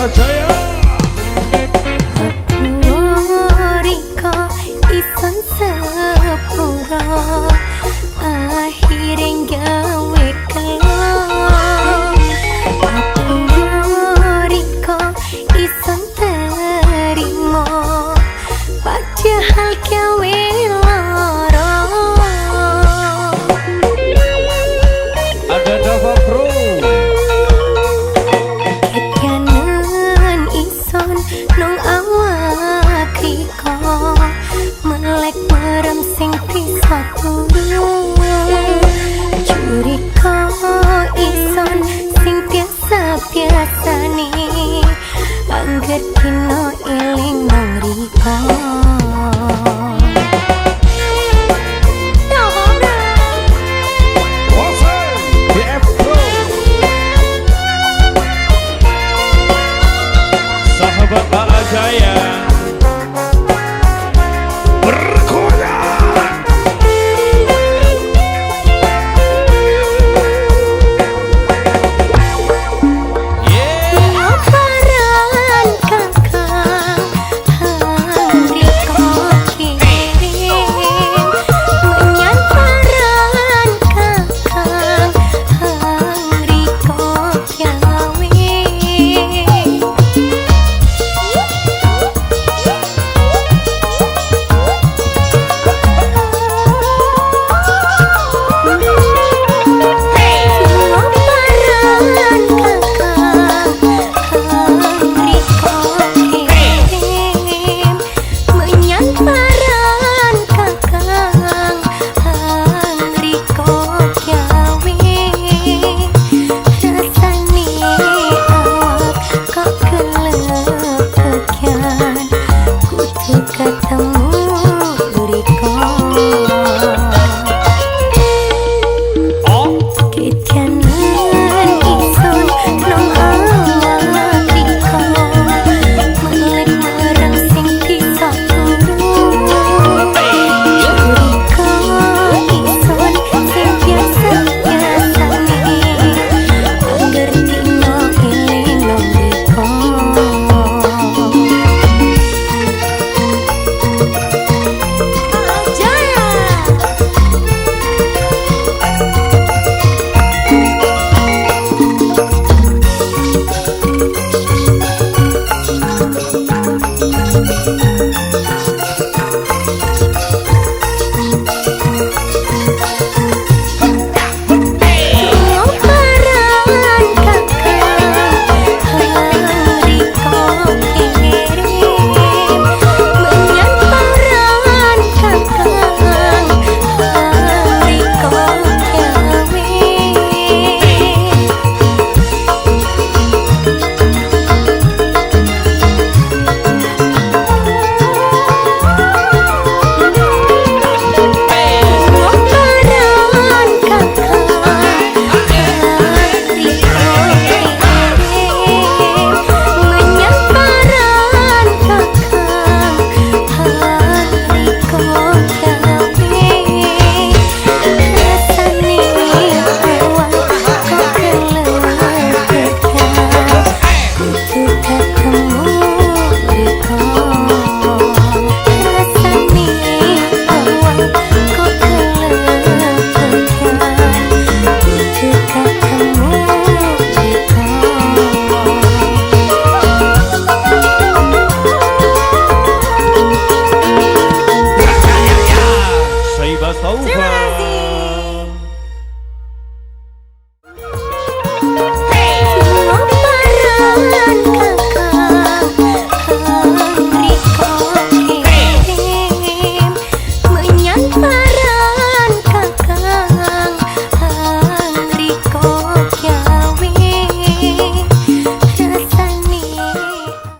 Satan. 弄啊！कथम्